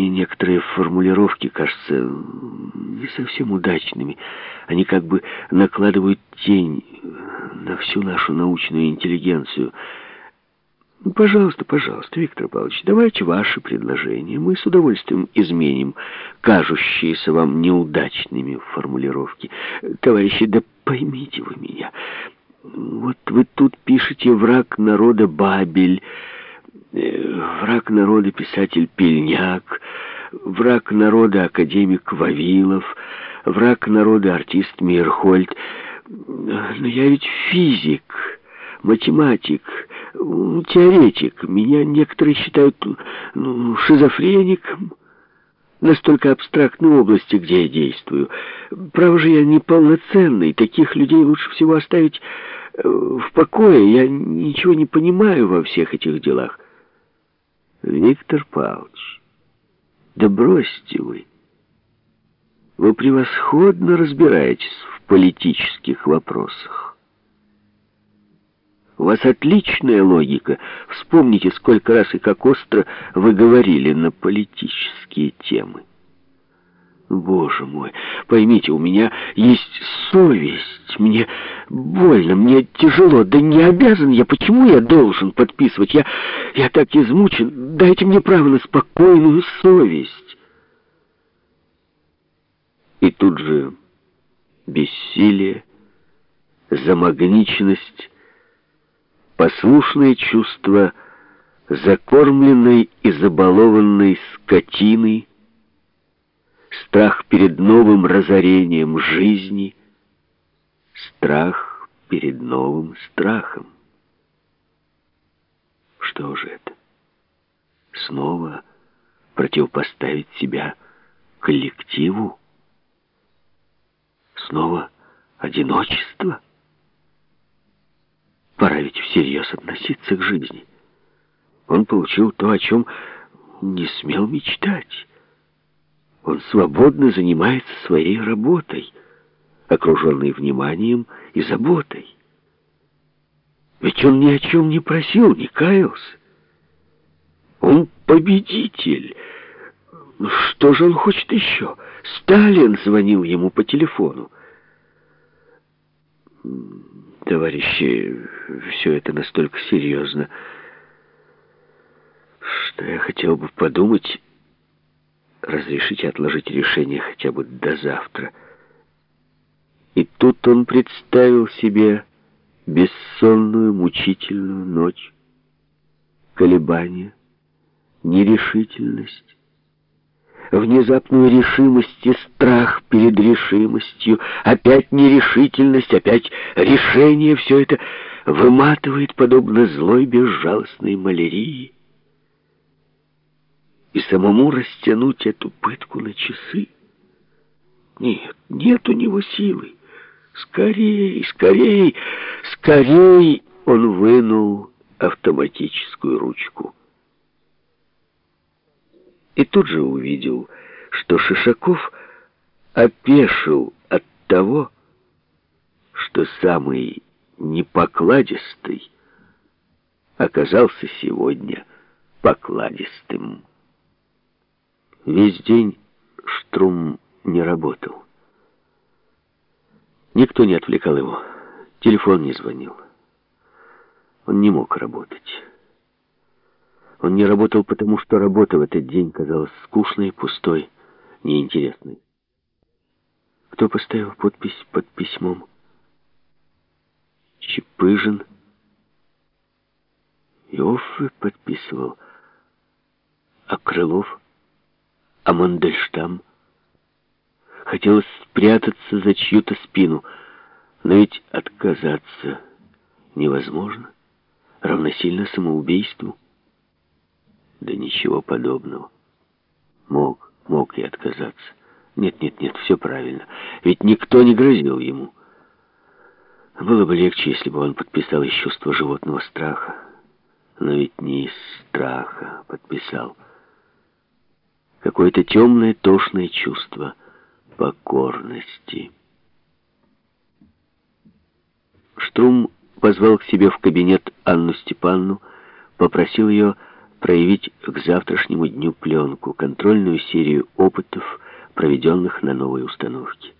Мне некоторые формулировки кажутся не совсем удачными. Они как бы накладывают тень на всю нашу научную интеллигенцию. Ну, пожалуйста, пожалуйста, Виктор Павлович, давайте ваши предложения. Мы с удовольствием изменим кажущиеся вам неудачными формулировки. Товарищи, да поймите вы меня. Вот вы тут пишете «враг народа Бабель», «враг народа писатель Пельняк», «враг народа академик Вавилов», «враг народа артист Мирхольд». Но я ведь физик, математик, теоретик. Меня некоторые считают ну, шизофреником. Настолько абстрактной области, где я действую. Право же я неполноценный. Таких людей лучше всего оставить э, в покое. Я ничего не понимаю во всех этих делах. Виктор Павлович, да бросьте вы. Вы превосходно разбираетесь в политических вопросах. У вас отличная логика. Вспомните, сколько раз и как остро вы говорили на политические темы. Боже мой, поймите, у меня есть совесть. Мне больно, мне тяжело. Да не обязан я. Почему я должен подписывать? Я, я так измучен. Дайте мне право на спокойную совесть. И тут же бессилие, замагниченность, послушное чувство закормленной и забалованной скотины, страх перед новым разорением жизни, страх перед новым страхом. Что же это? Снова противопоставить себя коллективу? Снова одиночество? Пора ведь всерьез относиться к жизни. Он получил то, о чем не смел мечтать. Он свободно занимается своей работой, окруженный вниманием и заботой. Ведь он ни о чем не просил, не каялся. Он победитель. Что же он хочет еще? Сталин звонил ему по телефону. Товарищи, все это настолько серьезно, что я хотел бы подумать, разрешите отложить решение хотя бы до завтра. И тут он представил себе бессонную, мучительную ночь, колебания, нерешительность, внезапную решимость и страх перед решимостью, опять нерешительность, опять решение, все это выматывает подобно злой безжалостной малярии. И самому растянуть эту пытку на часы? Нет, нет у него силы. Скорей, скорей, скорей он вынул автоматическую ручку и тут же увидел, что Шишаков опешил от того, что самый непокладистый оказался сегодня покладистым. Весь день Штрум не работал. Никто не отвлекал его, телефон не звонил. Он не мог работать. Он не работал потому, что работа в этот день казалась скучной, пустой, неинтересной. Кто поставил подпись под письмом? Чепыжин. Иоффе подписывал. А Крылов? А Мандельштам? Хотелось спрятаться за чью-то спину, но ведь отказаться невозможно, равносильно самоубийству. Да ничего подобного. Мог, мог и отказаться. Нет, нет, нет, все правильно. Ведь никто не грозил ему. Было бы легче, если бы он подписал из чувства животного страха. Но ведь не из страха подписал. Какое-то темное, тошное чувство покорности. Штрум позвал к себе в кабинет Анну Степанну, попросил ее проявить к завтрашнему дню пленку, контрольную серию опытов, проведенных на новой установке.